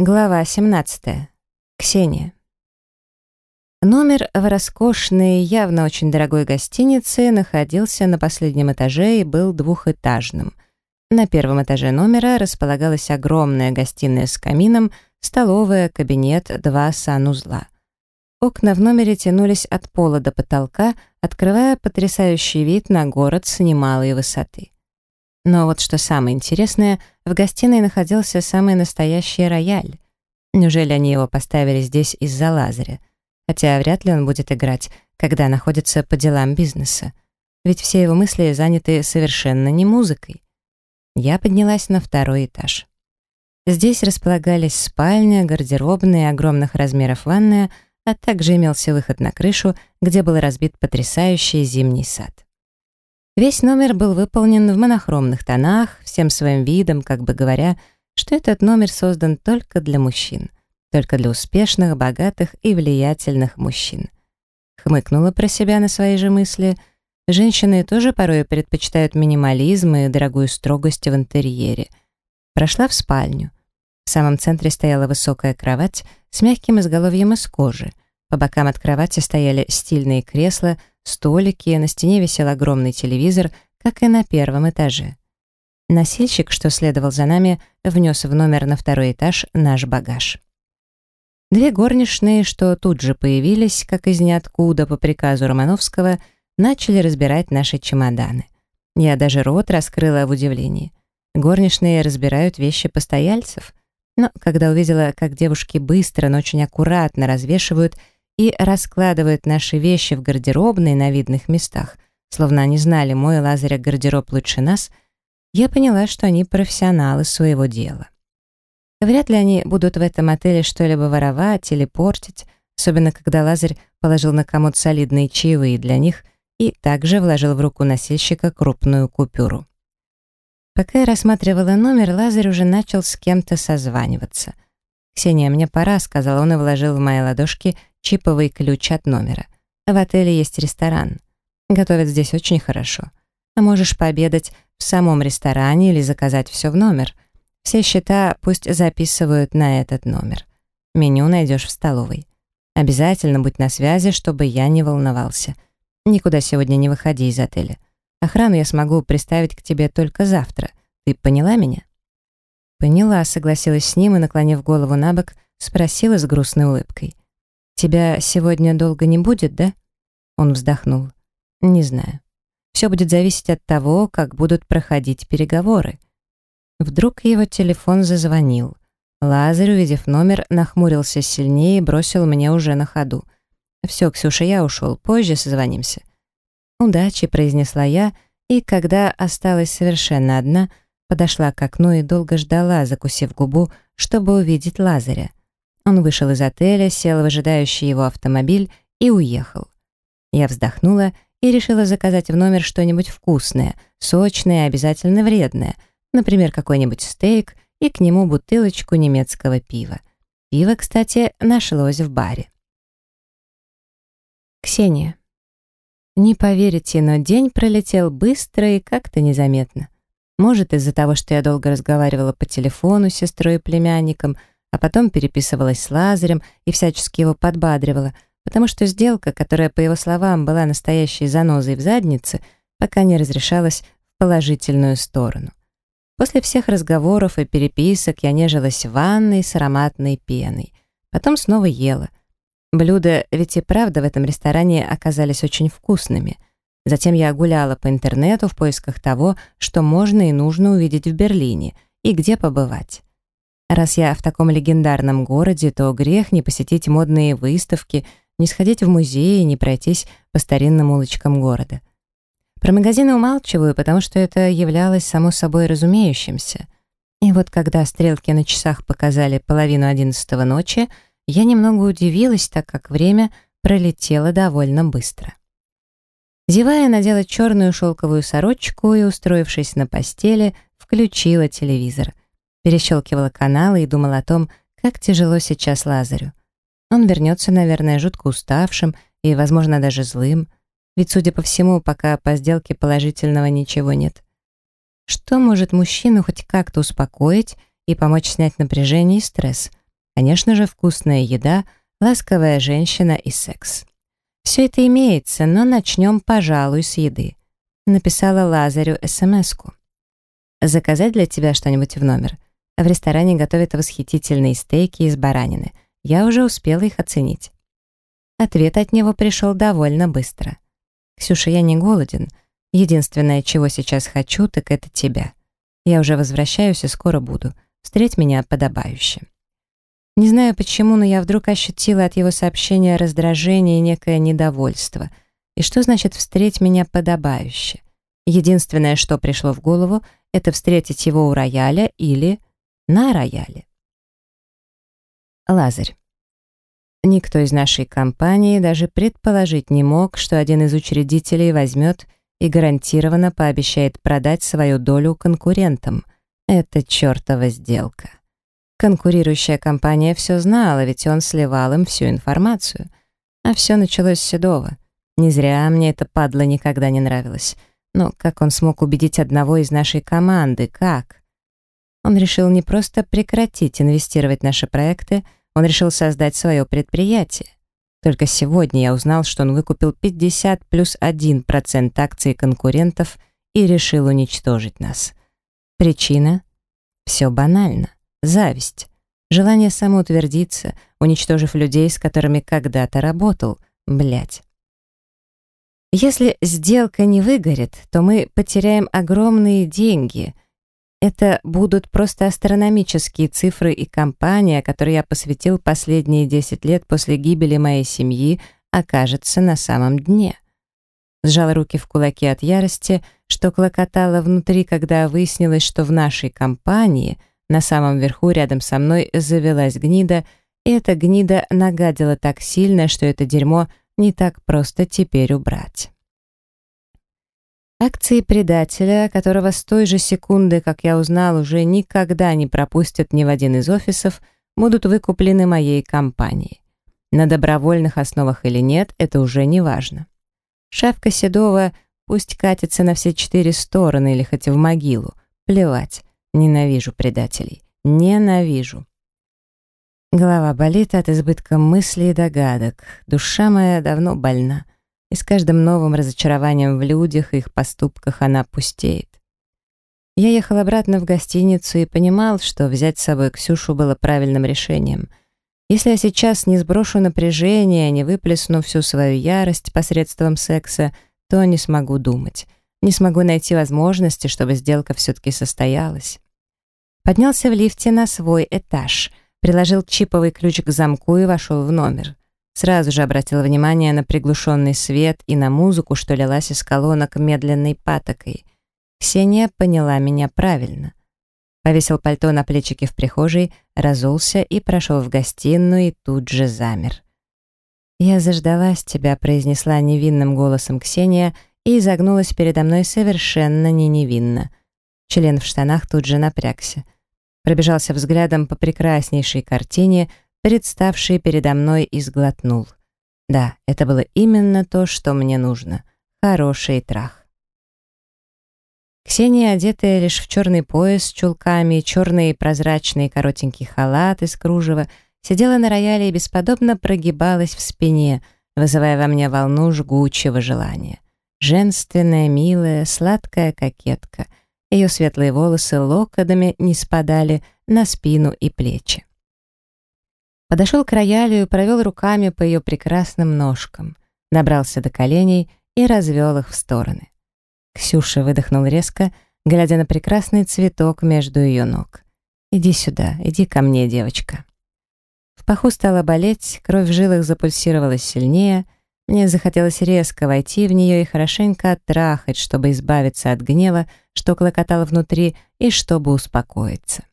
Глава 17. Ксения. Номер в роскошной, явно очень дорогой гостинице находился на последнем этаже и был двухэтажным. На первом этаже номера располагалась огромная гостиная с камином, столовая, кабинет, два санузла. Окна в номере тянулись от пола до потолка, открывая потрясающий вид на город с немалой высоты. Но вот что самое интересное, в гостиной находился самый настоящий рояль. Неужели они его поставили здесь из-за Лазаря? Хотя вряд ли он будет играть, когда находится по делам бизнеса. Ведь все его мысли заняты совершенно не музыкой. Я поднялась на второй этаж. Здесь располагались спальня, гардеробная, огромных размеров ванная, а также имелся выход на крышу, где был разбит потрясающий зимний сад. Весь номер был выполнен в монохромных тонах, всем своим видом, как бы говоря, что этот номер создан только для мужчин, только для успешных, богатых и влиятельных мужчин. Хмыкнула про себя на свои же мысли. Женщины тоже порой предпочитают минимализм и дорогую строгость в интерьере. Прошла в спальню. В самом центре стояла высокая кровать с мягким изголовьем из кожи. По бокам от кровати стояли стильные кресла столики, на стене висел огромный телевизор, как и на первом этаже. Носильщик, что следовал за нами, внес в номер на второй этаж наш багаж. Две горничные, что тут же появились, как из ниоткуда по приказу Романовского, начали разбирать наши чемоданы. Я даже рот раскрыла в удивлении. Горничные разбирают вещи постояльцев. Но когда увидела, как девушки быстро, но очень аккуратно развешивают и раскладывают наши вещи в гардеробной на видных местах, словно они знали мой Лазаря гардероб лучше нас, я поняла, что они профессионалы своего дела. Вряд ли они будут в этом отеле что-либо воровать или портить, особенно когда Лазарь положил на комод солидные чаевые для них и также вложил в руку носильщика крупную купюру. Пока я рассматривала номер, Лазарь уже начал с кем-то созваниваться. «Ксения, мне пора», — сказал он и вложил в мои ладошки чиповый ключ от номера. В отеле есть ресторан. Готовят здесь очень хорошо. А можешь пообедать в самом ресторане или заказать все в номер. Все счета пусть записывают на этот номер. Меню найдешь в столовой. Обязательно будь на связи, чтобы я не волновался. Никуда сегодня не выходи из отеля. Охрану я смогу приставить к тебе только завтра. Ты поняла меня? Поняла, согласилась с ним и, наклонив голову на бок, спросила с грустной улыбкой. «Тебя сегодня долго не будет, да?» Он вздохнул. «Не знаю. Все будет зависеть от того, как будут проходить переговоры». Вдруг его телефон зазвонил. Лазарь, увидев номер, нахмурился сильнее и бросил мне уже на ходу. «Все, Ксюша, я ушел. Позже созвонимся». «Удачи», — произнесла я, и, когда осталась совершенно одна, подошла к окну и долго ждала, закусив губу, чтобы увидеть Лазаря. Он вышел из отеля, сел в ожидающий его автомобиль и уехал. Я вздохнула и решила заказать в номер что-нибудь вкусное, сочное и обязательно вредное, например, какой-нибудь стейк и к нему бутылочку немецкого пива. Пиво, кстати, нашлось в баре. Ксения. Не поверите, но день пролетел быстро и как-то незаметно. Может, из-за того, что я долго разговаривала по телефону с сестрой и племянником — а потом переписывалась с Лазарем и всячески его подбадривала, потому что сделка, которая, по его словам, была настоящей занозой в заднице, пока не разрешалась в положительную сторону. После всех разговоров и переписок я нежилась в ванной с ароматной пеной. Потом снова ела. Блюда ведь и правда в этом ресторане оказались очень вкусными. Затем я гуляла по интернету в поисках того, что можно и нужно увидеть в Берлине и где побывать. Раз я в таком легендарном городе, то грех не посетить модные выставки, не сходить в музеи, не пройтись по старинным улочкам города. Про магазины умалчиваю, потому что это являлось само собой разумеющимся. И вот когда стрелки на часах показали половину одиннадцатого ночи, я немного удивилась, так как время пролетело довольно быстро. Зевая, надела черную шелковую сорочку и, устроившись на постели, включила телевизор перещелкивала каналы и думала о том, как тяжело сейчас Лазарю. Он вернется, наверное, жутко уставшим и, возможно, даже злым, ведь, судя по всему, пока по сделке положительного ничего нет. Что может мужчину хоть как-то успокоить и помочь снять напряжение и стресс? Конечно же, вкусная еда, ласковая женщина и секс. Все это имеется, но начнем, пожалуй, с еды. Написала Лазарю СМС-ку. Заказать для тебя что-нибудь в номер? В ресторане готовят восхитительные стейки из баранины. Я уже успела их оценить. Ответ от него пришел довольно быстро. «Ксюша, я не голоден. Единственное, чего сейчас хочу, так это тебя. Я уже возвращаюсь и скоро буду. Встреть меня подобающе». Не знаю почему, но я вдруг ощутила от его сообщения раздражение и некое недовольство. И что значит «встреть меня подобающе»? Единственное, что пришло в голову, это встретить его у рояля или на рояле. Лазарь. Никто из нашей компании даже предположить не мог, что один из учредителей возьмет и гарантированно пообещает продать свою долю конкурентам. Это чертова сделка. Конкурирующая компания все знала, ведь он сливал им всю информацию. А все началось с Седова. Не зря мне это падла никогда не нравилось. Но как он смог убедить одного из нашей команды? Как? Он решил не просто прекратить инвестировать в наши проекты, он решил создать свое предприятие. Только сегодня я узнал, что он выкупил 50 плюс 1% акций конкурентов и решил уничтожить нас. Причина? Все банально. Зависть. Желание самоутвердиться, уничтожив людей, с которыми когда-то работал. Блять. Если сделка не выгорит, то мы потеряем огромные деньги — это будут просто астрономические цифры и компания, которой я посвятил последние 10 лет после гибели моей семьи, окажется на самом дне. Сжал руки в кулаки от ярости, что клокотало внутри, когда выяснилось, что в нашей компании на самом верху рядом со мной завелась гнида, и эта гнида нагадила так сильно, что это дерьмо не так просто теперь убрать. Акции предателя, которого с той же секунды, как я узнал, уже никогда не пропустят ни в один из офисов, будут выкуплены моей компанией. На добровольных основах или нет, это уже не важно. Шавка Седова пусть катится на все четыре стороны или хоть в могилу. Плевать. Ненавижу предателей. Ненавижу. Голова болит от избытка мыслей и догадок. Душа моя давно больна и с каждым новым разочарованием в людях и их поступках она пустеет. Я ехал обратно в гостиницу и понимал, что взять с собой Ксюшу было правильным решением. Если я сейчас не сброшу напряжение, не выплесну всю свою ярость посредством секса, то не смогу думать, не смогу найти возможности, чтобы сделка все-таки состоялась. Поднялся в лифте на свой этаж, приложил чиповый ключ к замку и вошел в номер. Сразу же обратила внимание на приглушенный свет и на музыку, что лилась из колонок медленной патокой. Ксения поняла меня правильно. Повесил пальто на плечики в прихожей, разулся и прошел в гостиную и тут же замер. «Я заждалась тебя», — произнесла невинным голосом Ксения и изогнулась передо мной совершенно не невинно. Член в штанах тут же напрягся. Пробежался взглядом по прекраснейшей картине — представший передо мной, и сглотнул. Да, это было именно то, что мне нужно. Хороший трах. Ксения, одетая лишь в черный пояс с чулками, черный прозрачный коротенький халат из кружева, сидела на рояле и бесподобно прогибалась в спине, вызывая во мне волну жгучего желания. Женственная, милая, сладкая кокетка. Ее светлые волосы локонами не спадали на спину и плечи. Подошел к роялю и провел руками по ее прекрасным ножкам, набрался до коленей и развел их в стороны. Ксюша выдохнул резко, глядя на прекрасный цветок между ее ног. «Иди сюда, иди ко мне, девочка». В паху стало болеть, кровь в жилах запульсировала сильнее, мне захотелось резко войти в нее и хорошенько оттрахать, чтобы избавиться от гнева, что клокотало внутри, и чтобы успокоиться.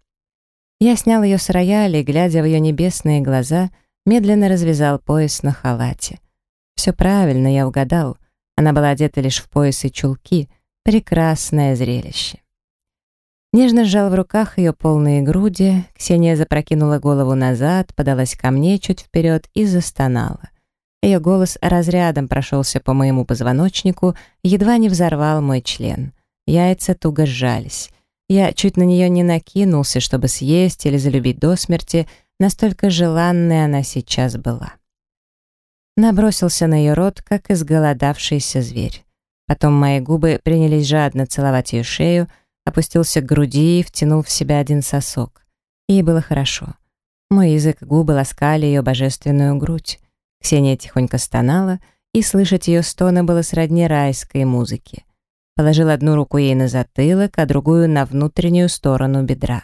Я снял ее с рояля и, глядя в ее небесные глаза, медленно развязал пояс на халате. Все правильно, я угадал. Она была одета лишь в пояс и чулки. Прекрасное зрелище. Нежно сжал в руках ее полные груди, Ксения запрокинула голову назад, подалась ко мне чуть вперед и застонала. Ее голос разрядом прошелся по моему позвоночнику, едва не взорвал мой член. Яйца туго сжались. Я чуть на нее не накинулся, чтобы съесть или залюбить до смерти, настолько желанной она сейчас была. Набросился на ее рот, как изголодавшийся зверь. Потом мои губы принялись жадно целовать ее шею, опустился к груди и втянул в себя один сосок. Ей было хорошо. Мой язык губы ласкали ее божественную грудь. Ксения тихонько стонала, и слышать ее стоны было сродни райской музыке. Положил одну руку ей на затылок, а другую на внутреннюю сторону бедра.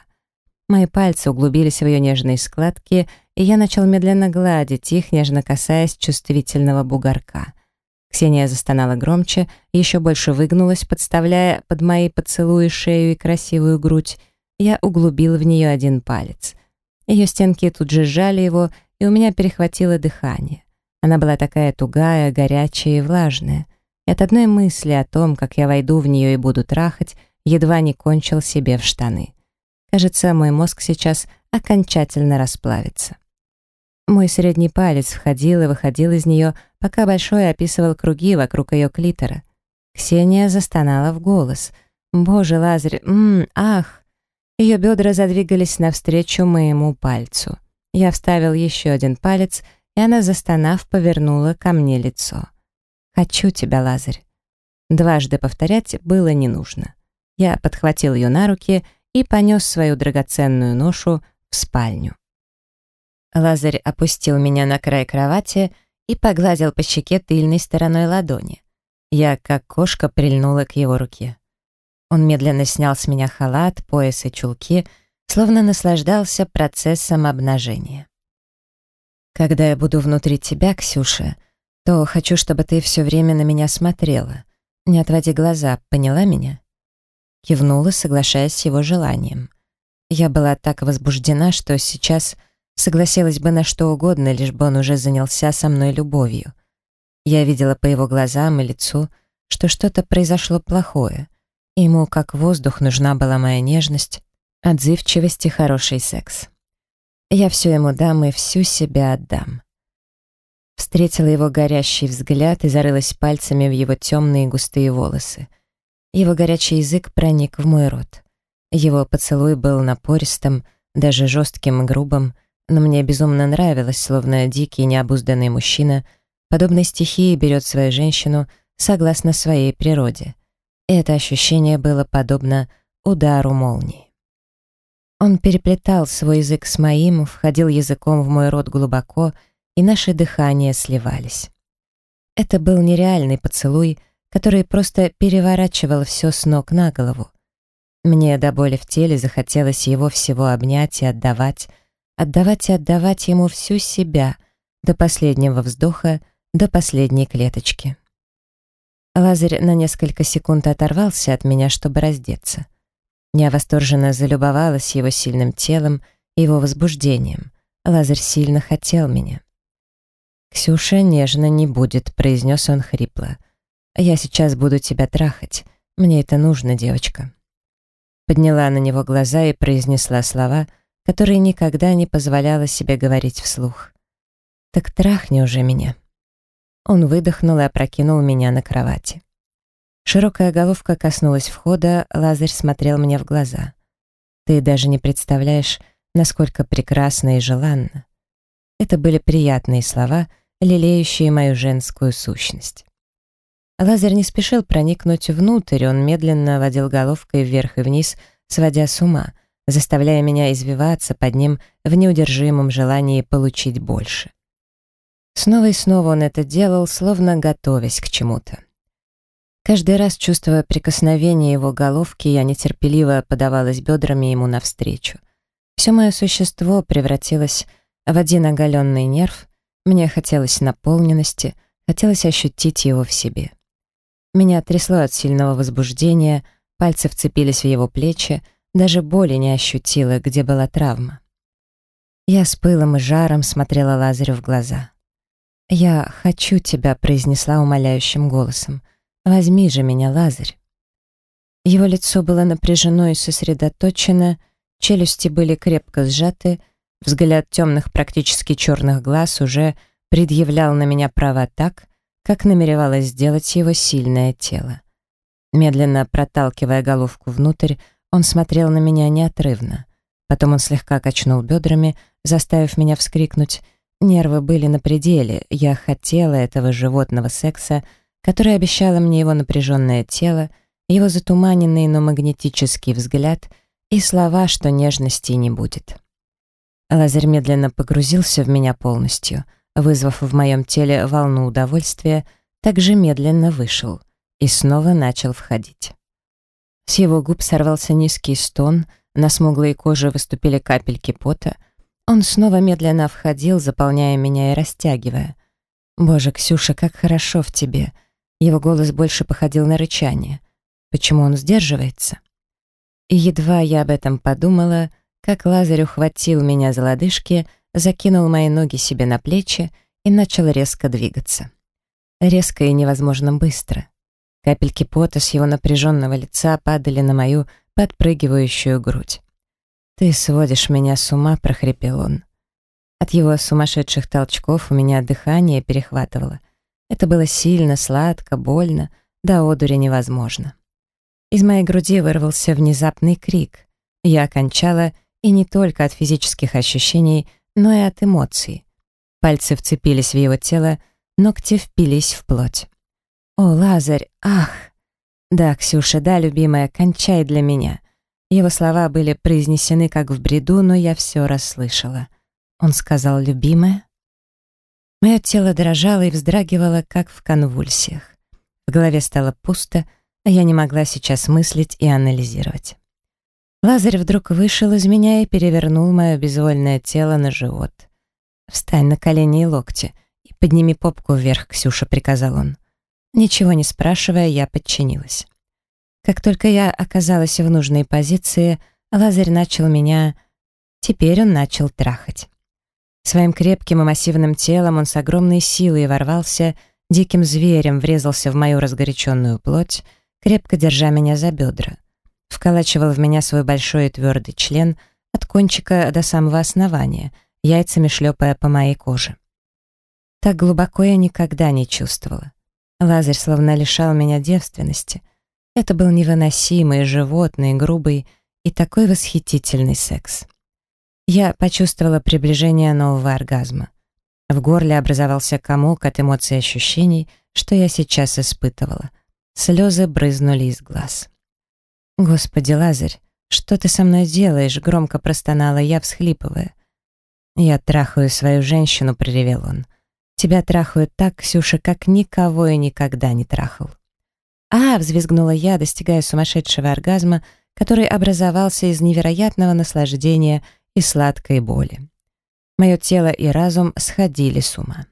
Мои пальцы углубились в ее нежные складки, и я начал медленно гладить их, нежно касаясь чувствительного бугорка. Ксения застонала громче, еще больше выгнулась, подставляя под мои поцелуи шею и красивую грудь. Я углубил в нее один палец. Ее стенки тут же сжали его, и у меня перехватило дыхание. Она была такая тугая, горячая и влажная. От одной мысли о том, как я войду в нее и буду трахать, едва не кончил себе в штаны. Кажется, мой мозг сейчас окончательно расплавится. Мой средний палец входил и выходил из нее, пока большой описывал круги вокруг ее клитора. Ксения застонала в голос. «Боже, Лазарь, ммм, ах!» Ее бедра задвигались навстречу моему пальцу. Я вставил еще один палец, и она, застонав, повернула ко мне лицо. «Хочу тебя, Лазарь». Дважды повторять было не нужно. Я подхватил ее на руки и понес свою драгоценную ношу в спальню. Лазарь опустил меня на край кровати и погладил по щеке тыльной стороной ладони. Я, как кошка, прильнула к его руке. Он медленно снял с меня халат, пояс и чулки, словно наслаждался процессом обнажения. «Когда я буду внутри тебя, Ксюша, то хочу, чтобы ты все время на меня смотрела. Не отводи глаза, поняла меня?» Кивнула, соглашаясь с его желанием. Я была так возбуждена, что сейчас согласилась бы на что угодно, лишь бы он уже занялся со мной любовью. Я видела по его глазам и лицу, что что-то произошло плохое. Ему, как воздух, нужна была моя нежность, отзывчивость и хороший секс. Я все ему дам и всю себя отдам. Встретила его горящий взгляд и зарылась пальцами в его темные густые волосы. Его горячий язык проник в мой рот. Его поцелуй был напористым, даже жестким и грубым, но мне безумно нравилось, словно дикий необузданный мужчина подобной стихии берет свою женщину согласно своей природе. Это ощущение было подобно удару молнии. Он переплетал свой язык с моим, входил языком в мой рот глубоко, и наши дыхания сливались. Это был нереальный поцелуй, который просто переворачивал все с ног на голову. Мне до боли в теле захотелось его всего обнять и отдавать, отдавать и отдавать ему всю себя, до последнего вздоха, до последней клеточки. Лазарь на несколько секунд оторвался от меня, чтобы раздеться. Я восторженно залюбовалась его сильным телом и его возбуждением. Лазарь сильно хотел меня. «Ксюша нежно не будет», — произнес он хрипло. «Я сейчас буду тебя трахать. Мне это нужно, девочка». Подняла на него глаза и произнесла слова, которые никогда не позволяла себе говорить вслух. «Так трахни уже меня». Он выдохнул и опрокинул меня на кровати. Широкая головка коснулась входа, Лазарь смотрел мне в глаза. «Ты даже не представляешь, насколько прекрасно и желанно». Это были приятные слова, лелеющие мою женскую сущность. Лазарь не спешил проникнуть внутрь, он медленно водил головкой вверх и вниз, сводя с ума, заставляя меня извиваться под ним в неудержимом желании получить больше. Снова и снова он это делал, словно готовясь к чему-то. Каждый раз, чувствуя прикосновение его головки, я нетерпеливо подавалась бедрами ему навстречу. Все мое существо превратилось в один оголенный нерв, мне хотелось наполненности, хотелось ощутить его в себе. Меня трясло от сильного возбуждения, пальцы вцепились в его плечи, даже боли не ощутила, где была травма. Я с пылом и жаром смотрела Лазарю в глаза. «Я хочу тебя», — произнесла умоляющим голосом. Возьми же меня, Лазарь. Его лицо было напряжено и сосредоточено, челюсти были крепко сжаты, взгляд темных, практически черных глаз уже предъявлял на меня права так, как намеревалось сделать его сильное тело. Медленно проталкивая головку внутрь, он смотрел на меня неотрывно. Потом он слегка качнул бедрами, заставив меня вскрикнуть. Нервы были на пределе, я хотела этого животного секса, который обещало мне его напряженное тело, его затуманенный, но магнетический взгляд и слова, что нежности не будет. Лазарь медленно погрузился в меня полностью, вызвав в моем теле волну удовольствия, также медленно вышел и снова начал входить. С его губ сорвался низкий стон, на смуглой коже выступили капельки пота. Он снова медленно входил, заполняя меня и растягивая. «Боже, Ксюша, как хорошо в тебе!» Его голос больше походил на рычание. Почему он сдерживается? И едва я об этом подумала, как Лазарь ухватил меня за лодыжки, закинул мои ноги себе на плечи и начал резко двигаться. Резко и невозможно быстро. Капельки пота с его напряженного лица падали на мою подпрыгивающую грудь. «Ты сводишь меня с ума», — прохрипел он. От его сумасшедших толчков у меня дыхание перехватывало. Это было сильно, сладко, больно, до одури невозможно. Из моей груди вырвался внезапный крик. Я окончала и не только от физических ощущений, но и от эмоций. Пальцы вцепились в его тело, ногти впились в плоть. «О, Лазарь, ах!» «Да, Ксюша, да, любимая, кончай для меня». Его слова были произнесены как в бреду, но я все расслышала. Он сказал «любимая». Мое тело дрожало и вздрагивало, как в конвульсиях. В голове стало пусто, а я не могла сейчас мыслить и анализировать. Лазарь вдруг вышел из меня и перевернул мое безвольное тело на живот. «Встань на колени и локти и подними попку вверх, Ксюша», — приказал он. Ничего не спрашивая, я подчинилась. Как только я оказалась в нужной позиции, Лазарь начал меня... Теперь он начал трахать. Своим крепким и массивным телом он с огромной силой ворвался, диким зверем врезался в мою разгоряченную плоть, крепко держа меня за бедра. Вколачивал в меня свой большой и твердый член от кончика до самого основания, яйцами шлепая по моей коже. Так глубоко я никогда не чувствовала. Лазарь словно лишал меня девственности. Это был невыносимый, животный, грубый и такой восхитительный секс. Я почувствовала приближение нового оргазма. В горле образовался комок от эмоций и ощущений, что я сейчас испытывала. Слезы брызнули из глаз. «Господи, Лазарь, что ты со мной делаешь?» — громко простонала я, всхлипывая. «Я трахаю свою женщину», — проревел он. Тебя трахают так, Ксюша, как никого и никогда не трахал. «А!» — взвизгнула я, достигая сумасшедшего оргазма, который образовался из невероятного наслаждения и сладкой боли. Мое тело и разум сходили с ума.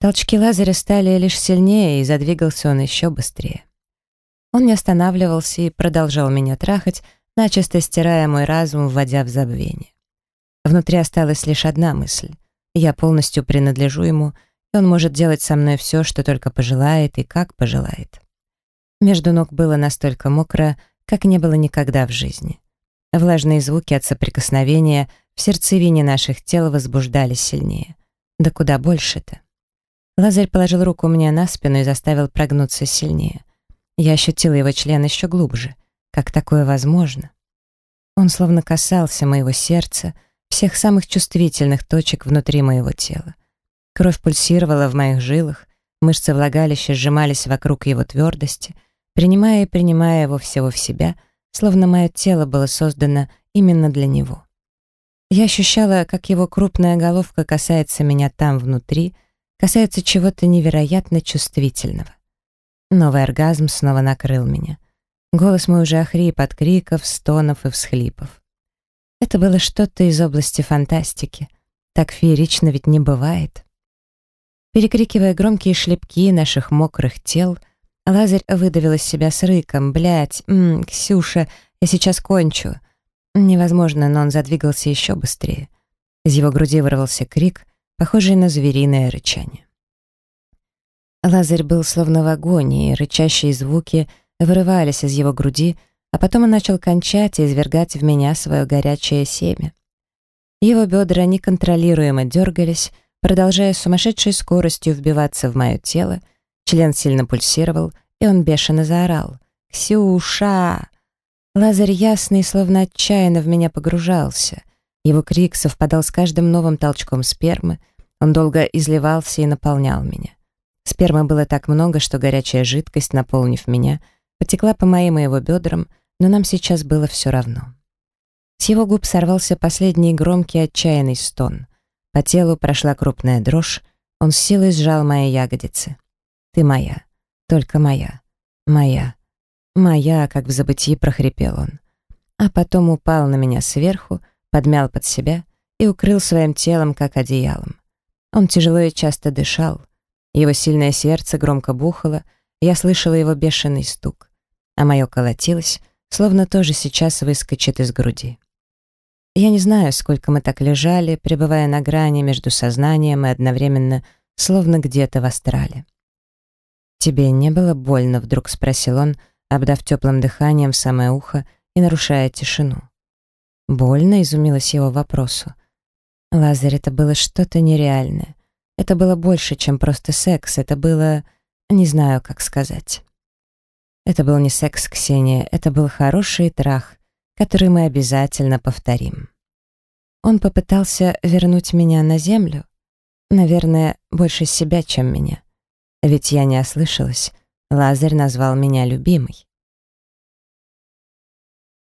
Толчки Лазаря стали лишь сильнее, и задвигался он еще быстрее. Он не останавливался и продолжал меня трахать, начисто стирая мой разум, вводя в забвение. Внутри осталась лишь одна мысль. Я полностью принадлежу ему, и он может делать со мной все, что только пожелает и как пожелает. Между ног было настолько мокро, как не было никогда в жизни. Влажные звуки от соприкосновения в сердцевине наших тел возбуждались сильнее. Да куда больше-то. Лазарь положил руку мне на спину и заставил прогнуться сильнее. Я ощутила его член еще глубже. Как такое возможно? Он словно касался моего сердца, всех самых чувствительных точек внутри моего тела. Кровь пульсировала в моих жилах, мышцы влагалища сжимались вокруг его твердости, принимая и принимая его всего в себя, словно мое тело было создано именно для него. Я ощущала, как его крупная головка касается меня там внутри, касается чего-то невероятно чувствительного. Новый оргазм снова накрыл меня. Голос мой уже охрип от криков, стонов и всхлипов. Это было что-то из области фантастики. Так феерично ведь не бывает. Перекрикивая громкие шлепки наших мокрых тел, Лазарь выдавил из себя с рыком «Блядь, м, Ксюша, я сейчас кончу». Невозможно, но он задвигался еще быстрее. Из его груди вырвался крик, похожий на звериное рычание. Лазарь был словно в агонии, рычащие звуки вырывались из его груди, а потом он начал кончать и извергать в меня свое горячее семя. Его бедра неконтролируемо дергались, продолжая сумасшедшей скоростью вбиваться в мое тело, член сильно пульсировал, и он бешено заорал. «Ксюша!» Лазарь ясный, словно отчаянно в меня погружался. Его крик совпадал с каждым новым толчком спермы, он долго изливался и наполнял меня. Спермы было так много, что горячая жидкость, наполнив меня, потекла по моим и его бедрам, но нам сейчас было все равно. С его губ сорвался последний громкий отчаянный стон. По телу прошла крупная дрожь, он с силой сжал мои ягодицы. «Ты моя, только моя, моя, моя», как в забытии прохрипел он. А потом упал на меня сверху, подмял под себя и укрыл своим телом, как одеялом. Он тяжело и часто дышал. Его сильное сердце громко бухало, я слышала его бешеный стук, а мое колотилось, словно тоже сейчас выскочит из груди. Я не знаю, сколько мы так лежали, пребывая на грани между сознанием и одновременно словно где-то в астрале. «Тебе не было больно?» — вдруг спросил он, обдав теплым дыханием самое ухо и нарушая тишину. «Больно?» — изумилась его вопросу. «Лазарь, это было что-то нереальное. Это было больше, чем просто секс. Это было... не знаю, как сказать». Это был не секс, Ксения, это был хороший трах, который мы обязательно повторим. Он попытался вернуть меня на землю. Наверное, больше себя, чем меня. Ведь я не ослышалась. Лазарь назвал меня любимой.